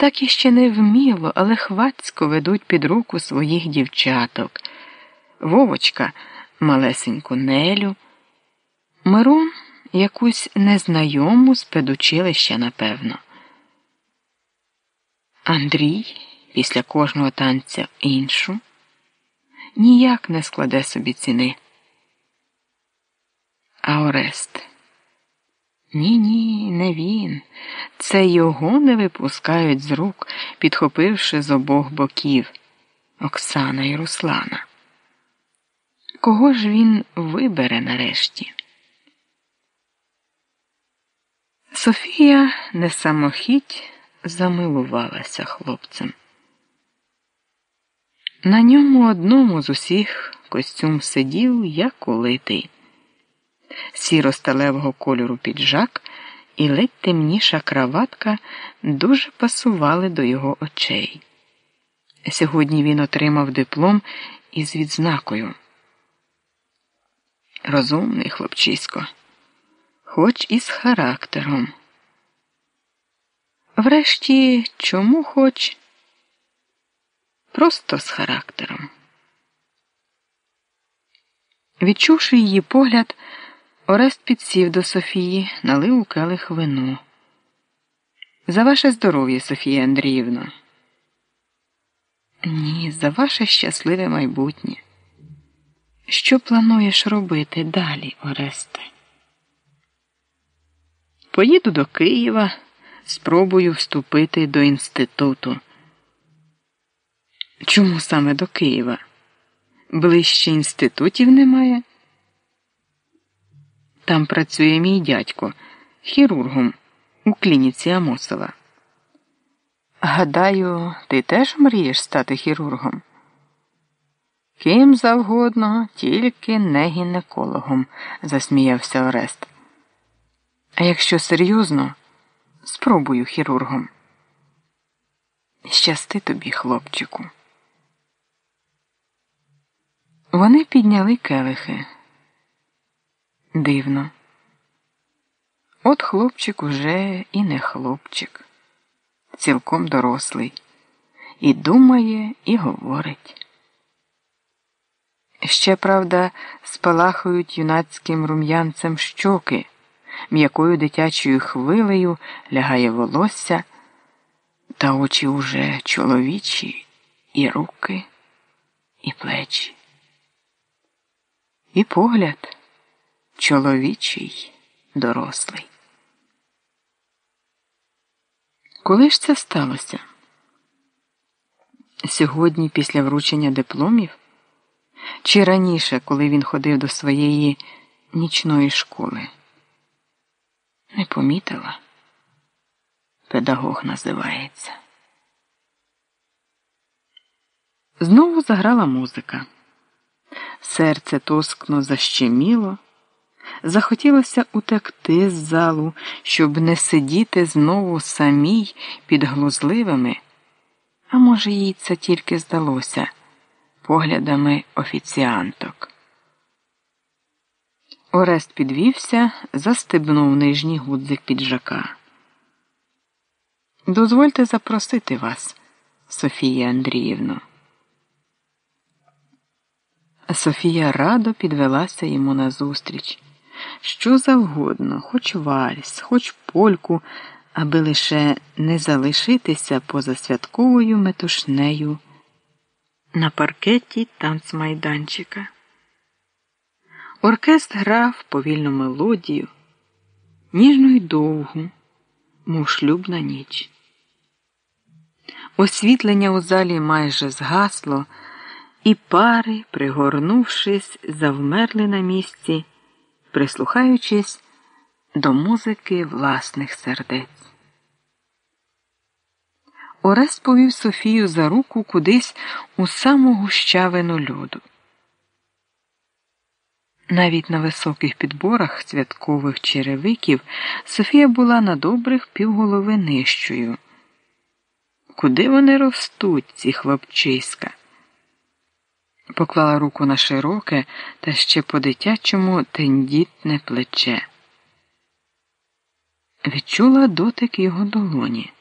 так іще не вміло, але хвацько ведуть під руку своїх дівчаток. Вовочка малесеньку Нелю, Мирон якусь незнайому з педучилища, напевно. Андрій після кожного танця іншу ніяк не складе собі ціни. А Орест. Ні, ні, не він. Це його не випускають з рук, підхопивши з обох боків Оксана і Руслана. Кого ж він вибере нарешті? Софія не самохідь замилувалася хлопцем. На ньому одному з усіх костюм сидів, як улитий. Сіро-сталевого кольору піджак і ледь темніша краватка дуже пасували до його очей. Сьогодні він отримав диплом із відзнакою. Розумний хлопчисько, хоч і з характером. Врешті, чому хоч просто з характером. Відчувши її погляд, Орест підсів до Софії, налив у келих вину. За ваше здоров'я, Софія Андріївна. Ні, за ваше щасливе майбутнє. Що плануєш робити далі, Оресте? Поїду до Києва, спробую вступити до інституту. Чому саме до Києва? Ближче інститутів немає. Там працює мій дядько, хірургом у клініці Амосова. Гадаю, ти теж мрієш стати хірургом? Ким завгодно, тільки не гінекологом, засміявся Орест. А якщо серйозно, спробую хірургом. Щасти тобі, хлопчику. Вони підняли келихи. Дивно. От хлопчик уже і не хлопчик, цілком дорослий, і думає, і говорить. Ще, правда, спалахують юнацьким рум'янцем щоки, м'якою дитячою хвилею лягає волосся, та очі уже чоловічі, і руки, і плечі. І погляд чоловічий, дорослий. Коли ж це сталося? Сьогодні, після вручення дипломів, чи раніше, коли він ходив до своєї нічної школи? Не помітила. Педагог називається. Знову заграла музика. Серце тоскно защеміло. Захотілося утекти з залу, щоб не сидіти знову самій під глузливими, а може, їй це тільки здалося поглядами офіціанток. Орест підвівся, застебнув нижній гудзик піджака. Дозвольте запросити вас, Софія Андріївна. Софія радо підвелася йому назустріч. Що завгодно, хоч вальс, хоч польку, аби лише не залишитися поза святковою метушнею на паркеті танцмайданчика. Оркестр грав повільну мелодію, ніжну й довгу, мов шлюбна ніч. Освітлення у залі майже згасло і пари, пригорнувшись, завмерли на місці, прислухаючись до музики власних сердець. Орест повів Софію за руку кудись у саму гущавину льоду. Навіть на високих підборах святкових черевиків Софія була на добрих півголови нижчою. Куди вони ростуть, ці хлопчиська? Поклала руку на широке та ще по дитячому тендітне плече. Відчула дотик його долоні.